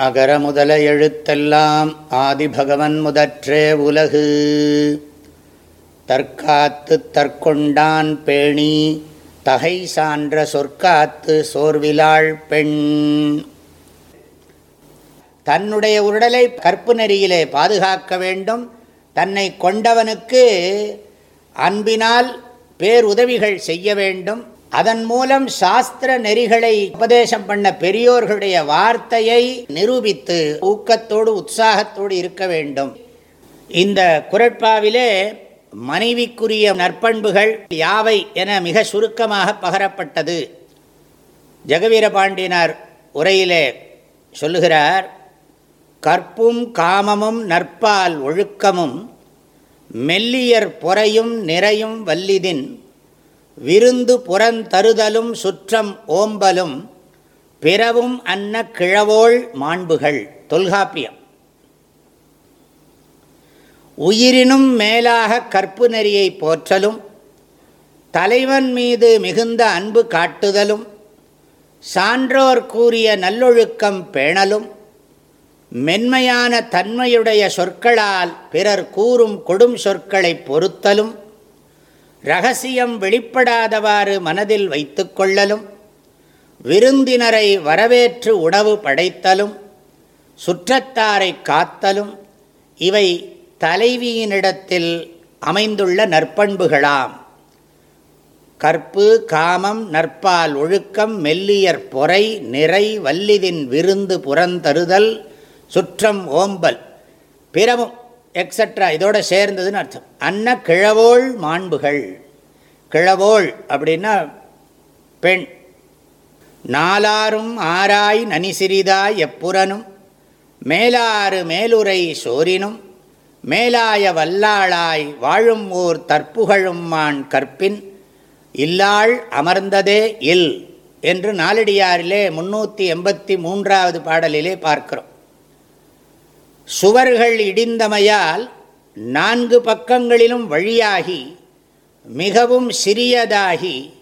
அகர முதல எழுத்தெல்லாம் ஆதிபகவன் முதற்றே உலகு. தற்காத்து தற்கொண்டான் பேணி தகை சான்ற சொற்காத்து சோர்விலாள் பெண். தன்னுடைய உடலை கற்பு நெறியிலே பாதுகாக்க வேண்டும். தன்னை கொண்டவனுக்கு அன்பினால் பேருதவிகள் செய்ய வேண்டும். அதன் மூலம் சாஸ்திர நெறிகளை உபதேசம் பண்ண பெரியோர்களுடைய வார்த்தையை நிரூபித்து ஊக்கத்தோடு உற்சாகத்தோடு இருக்க வேண்டும். இந்த குரட்பாவிலே மனைவிக்குரிய நற்பண்புகள் யாவை என மிக சுருக்கமாக பகரப்பட்டது. ஜெகவீர பாண்டியனார் உரையிலே சொல்லுகிறார் கற்பும் காமமும் நற்பால் ஒழுக்கமும் மெல்லியர் பொறையும் நிறையும் வல்லிதின் விருந்து புறந்தருதலும் சுற்றம் ஓம்பலும் பிறவும் அன்ன கிழவோள் மாண்புகள். தொல்காப்பியம். உயிரினும் மேலாக கற்பு நெறியை போற்றலும் தலைவன் மீது மிகுந்த அன்பு காட்டுதலும் சான்றோர் கூறிய நல்லொழுக்கம் பேணலும் மென்மையான தன்மையுடைய சொற்களால் பிறர் கூறும் கொடும் சொற்களை பொறுத்தலும் ரகசியம் வெளிப்படாதவாறு மனதில் வைத்து கொள்ளலும் விருந்தினரை வரவேற்று உணவு படைத்தலும் சுற்றத்தாரை காத்தலும் இவை தலைவியினிடத்தில் அமைந்துள்ள நற்பண்புகளாம். கற்பு காமம் நற்பால் ஒழுக்கம் மெல்லியற் பொறை நிறை வல்லிதின் விருந்து புறந்தருதல் சுற்றம் ஓம்பல் பிறவும் எக்ஸட்ரா இதோட சேர்ந்ததுன்னு அர்த்தம். அன்ன கிழவோள் மாண்புகள். கிழவோள் அப்படின்னா பெண். நாலாரும் ஆராய் நனிசிறிதாய் எப்புறனும். மேலாறு மேலுரை சோரினும். மேலாய வல்லாளாய் வாழும் ஊர் தற்புகழும் மான் கற்பின். இல்லாள் அமர்ந்ததே இல் என்று நாலடியாரிலே முன்னூற்றி எண்பத்தி மூன்றாவது பாடலிலே பார்க்கிறோம். சுவர்கள் இடிந்தமையால் நான்கு பக்கங்களிலும் வழியாகி மிகவும் சிறியதாகி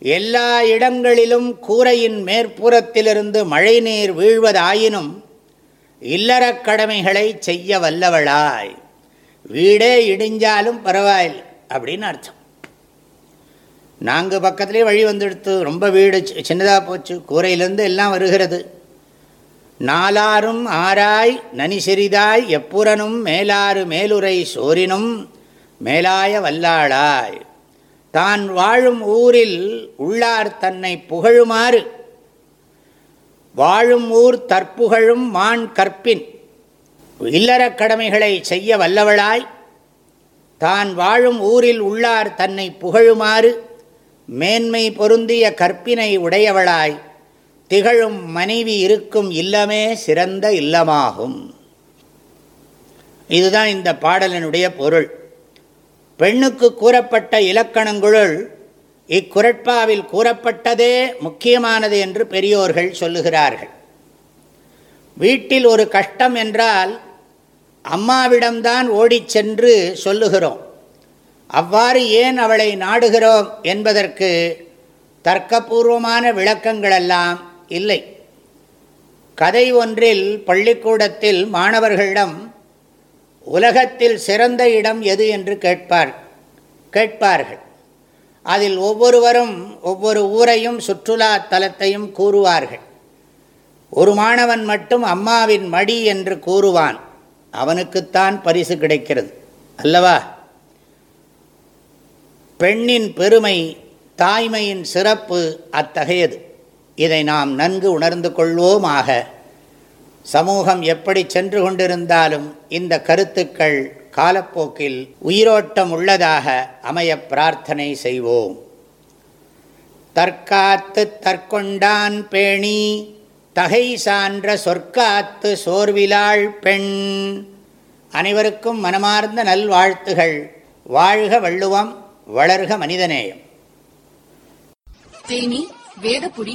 எல்லா இடங்களிலும் கூரையின் மேற்புறத்திலிருந்து மழைநீர் வீழ்வதாயினும் இல்லறக் கடமைகளை செய்ய வல்லவளாய். வீடே இடிஞ்சாலும் பரவாயில்லை அப்படின்னு அர்த்தம். நான்கு பக்கத்துலேயே வழி வந்துடுத்து ரொம்ப வீடு சின்னதாக போச்சு கூரையிலேருந்து எல்லாம் வருகிறது. நாலாரும் ஆராய் நனிசெறிதாய் எப்புறனும் மேலாறு மேலுரை சோரினும் மேலாய வல்லாளாய். தான் வாழும் ஊரில் உள்ளார் தன்னை புகழுமாறு. வாழும் ஊர் தற்புகழும் மான் கற்பின். இல்லறக் கடமைகளை செய்ய வல்லவளாய். தான் வாழும் ஊரில் உள்ளார் தன்னை புகழுமாறு. மேன்மை பொருந்திய கற்பினை உடையவளாய். திகழும் மனைவி இருக்கும் இல்லமே சிறந்த இல்லமாகும். இதுதான் இந்த பாடலினுடைய பொருள். பெண்ணுக்கு கூறப்பட்ட இலக்கணங்களுள் இக்குரட்பாவில் கூறப்பட்டதே முக்கியமானது என்று பெரியோர்கள் சொல்லுகிறார்கள். வீட்டில் ஒரு கஷ்டம் என்றால் அம்மாவிடம்தான் ஓடிச் சென்று சொல்லுகிறோம். அவ்வாறு ஏன் அவளை நாடுகிறோம் என்பதற்கு தர்க்கபூர்வமான விளக்கங்களெல்லாம் இல்லை. கதை ஒன்றில் பள்ளிக்கூடத்தில் மாணவர்களிடம் உலகத்தில் சிறந்த இடம் எது? என்று கேட்பார் கேட்பார்கள். அதில் ஒவ்வொருவரும் ஒவ்வொரு ஊரையும் சுற்றுலா தலத்தையும் கூறுவார்கள். ஒரு மாணவன் மட்டும் அம்மாவின் மடி என்று கூறுவான். அவனுக்குத்தான் பரிசு கிடைக்கிறது அல்லவா? பெண்ணின் பெருமை தாய்மையின் சிறப்பு அத்தகையது. இதை நாம் நன்கு உணர்ந்து கொள்வோமாக. சமூகம் எப்படி சென்று கொண்டிருந்தாலும் இந்த கருத்துக்கள் காலப்போக்கில் உயிரோட்டம் உள்ளதாக அமைய பிரார்த்தனை செய்வோம். தற்காத்து தற்கொண்டான் பேணி தகை சான்ற சொற்காத்து சோர்விலாள் பெண். அனைவருக்கும் மனமார்ந்த நல்வாழ்த்துகள். வாழ்க வள்ளுவம் வளர்க மனிதநேயம். தேனி வேதபுடி